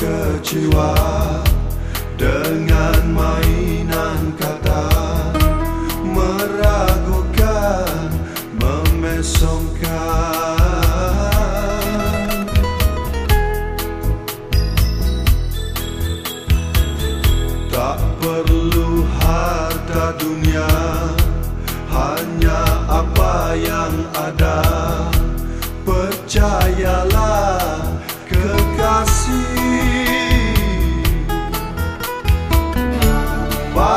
kecewa dengan mainan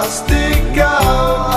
Stick out.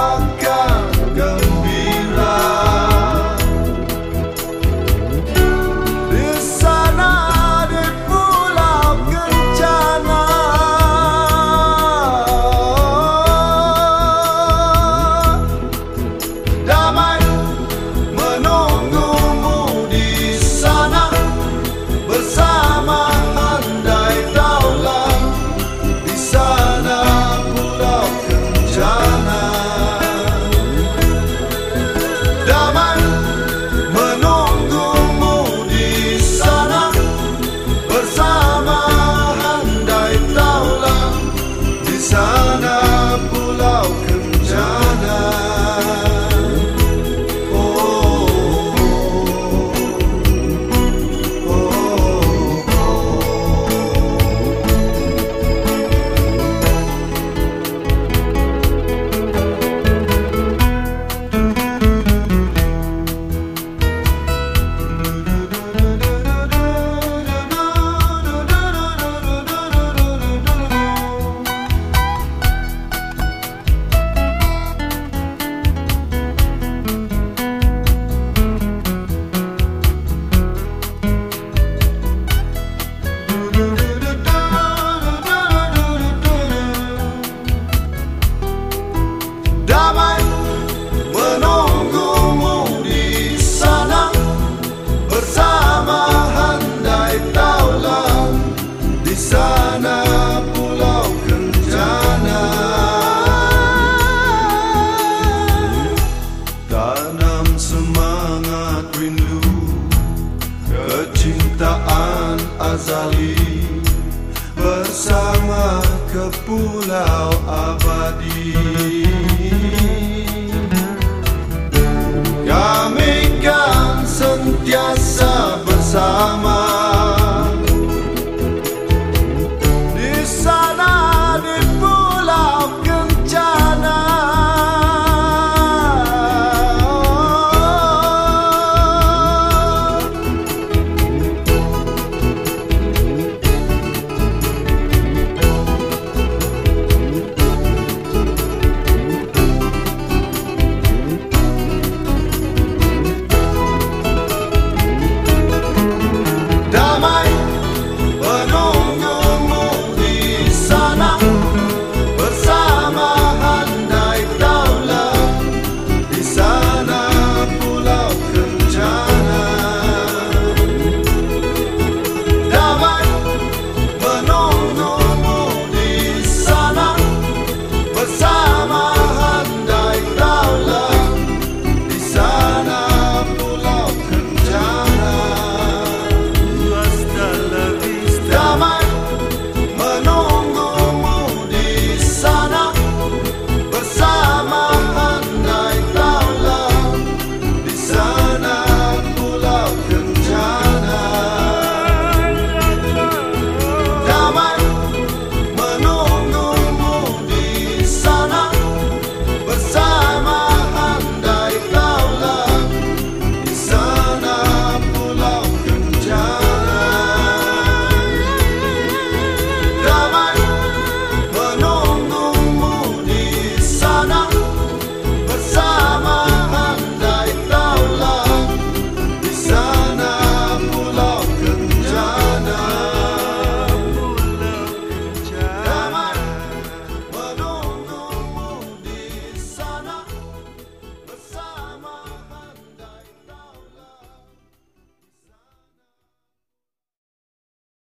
ke pulau abadi. Kami kan sentiasa bersama